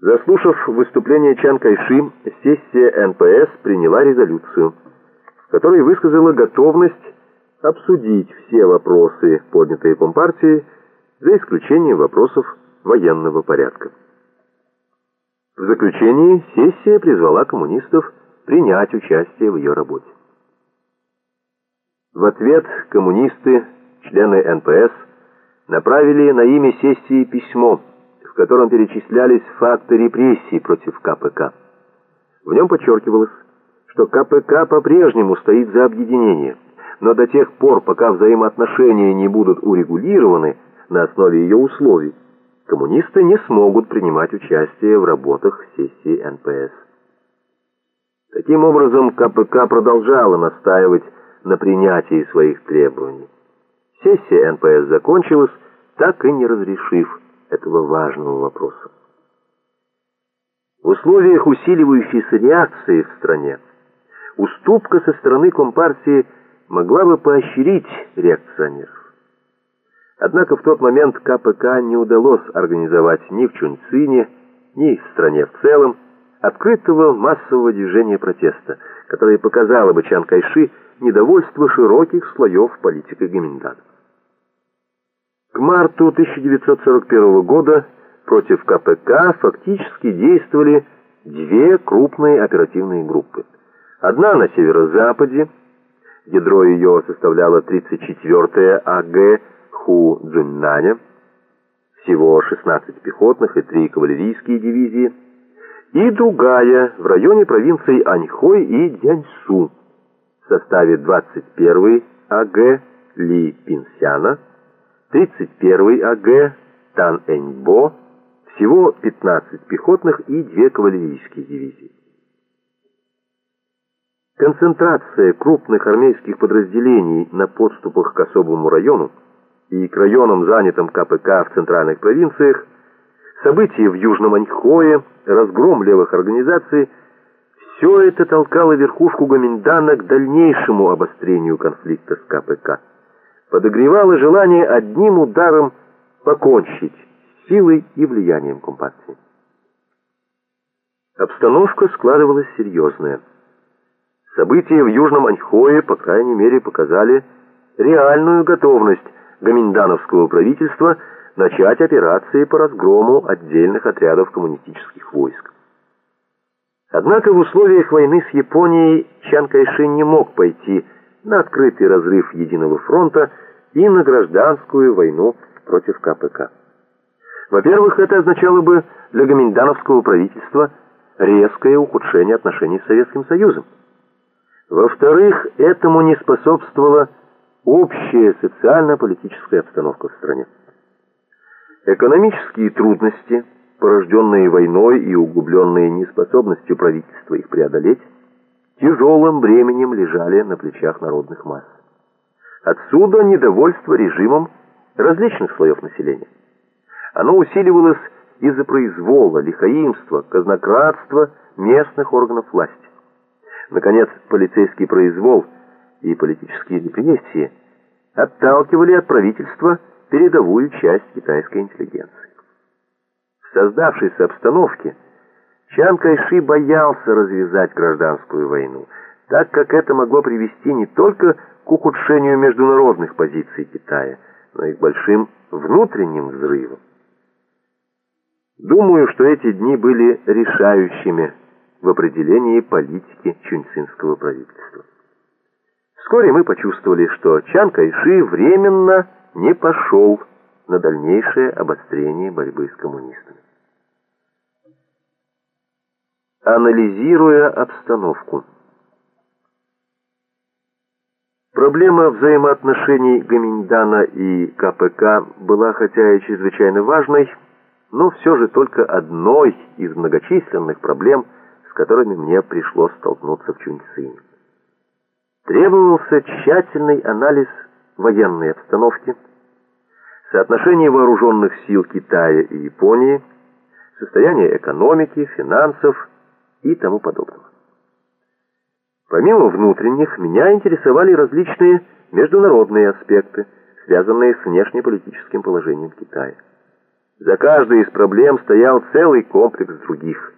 Заслушав выступление Чан Кайши, сессия НПС приняла резолюцию, в которой высказала готовность обсудить все вопросы, поднятые Компартией, за исключением вопросов военного порядка. В заключении сессия призвала коммунистов принять участие в ее работе. В ответ коммунисты, члены НПС, направили на имя сессии письмо, в котором перечислялись факты репрессий против КПК. В нем подчеркивалось, что КПК по-прежнему стоит за объединение, но до тех пор, пока взаимоотношения не будут урегулированы на основе ее условий, коммунисты не смогут принимать участие в работах сессии НПС. Таким образом, КПК продолжала настаивать на принятии своих требований. Сессия НПС закончилась, так и не разрешив этого важного вопроса. В условиях усиливающейся реакции в стране уступка со стороны Компартии могла бы поощрить реакционеров. Однако в тот момент КПК не удалось организовать ни в Чунцине, ни в стране в целом открытого массового движения протеста, которое показало бы Чан Кайши недовольство широких слоев политики Гоминдан. К марту 1941 года против КПК фактически действовали две крупные оперативные группы. Одна на северо-западе, ядро ее составляло 34-я АГ Ху Цзуньнаня, всего 16 пехотных и 3 кавалерийские дивизии, и другая в районе провинций Аньхой и Дяньсу в составе 21-й АГ Ли Пинсяна, 31-й АГ Тан Эньбо, всего 15 пехотных и 2 кавалерийские дивизии. Концентрация крупных армейских подразделений на подступах к особому району и к районам, занятым КПК в центральных провинциях, события в Южном Аньхое, разгром левых организаций – все это толкало верхушку Гоминдана к дальнейшему обострению конфликта с КПК. Подогревало желание одним ударом покончить силой и влиянием Компартии. Обстановка складывалась серьезная. События в Южном Аньхое, по крайней мере, показали реальную готовность гоминдановского правительства начать операции по разгрому отдельных отрядов коммунистических войск. Однако в условиях войны с Японией Чан Кайши не мог пойти на открытый разрыв единого фронта и на гражданскую войну против КПК. Во-первых, это означало бы для гоминдановского правительства резкое ухудшение отношений с Советским Союзом. Во-вторых, этому не способствовала общая социально-политическая обстановка в стране. Экономические трудности – порожденные войной и углубленные неспособностью правительства их преодолеть, тяжелым бременем лежали на плечах народных масс. Отсюда недовольство режимом различных слоев населения. Оно усиливалось из-за произвола, лихаимства, казнократства местных органов власти. Наконец, полицейский произвол и политические репрессии отталкивали от правительства передовую часть китайской интеллигенции. В создавшейся обстановке Чан Кайши боялся развязать гражданскую войну, так как это могло привести не только к ухудшению международных позиций Китая, но и к большим внутренним взрывам. Думаю, что эти дни были решающими в определении политики чунцинского правительства. Вскоре мы почувствовали, что Чан Кайши временно не пошел на дальнейшее обострение борьбы с коммунистами. Анализируя обстановку. Проблема взаимоотношений Гаминьдана и КПК была хотя и чрезвычайно важной, но все же только одной из многочисленных проблем, с которыми мне пришлось столкнуться в Чуньцине. Требовался тщательный анализ военной обстановки, соотношение вооруженных сил Китая и Японии, состояние экономики, финансов и тому подобного. Помимо внутренних, меня интересовали различные международные аспекты, связанные с внешнеполитическим положением Китая. За каждой из проблем стоял целый комплекс других –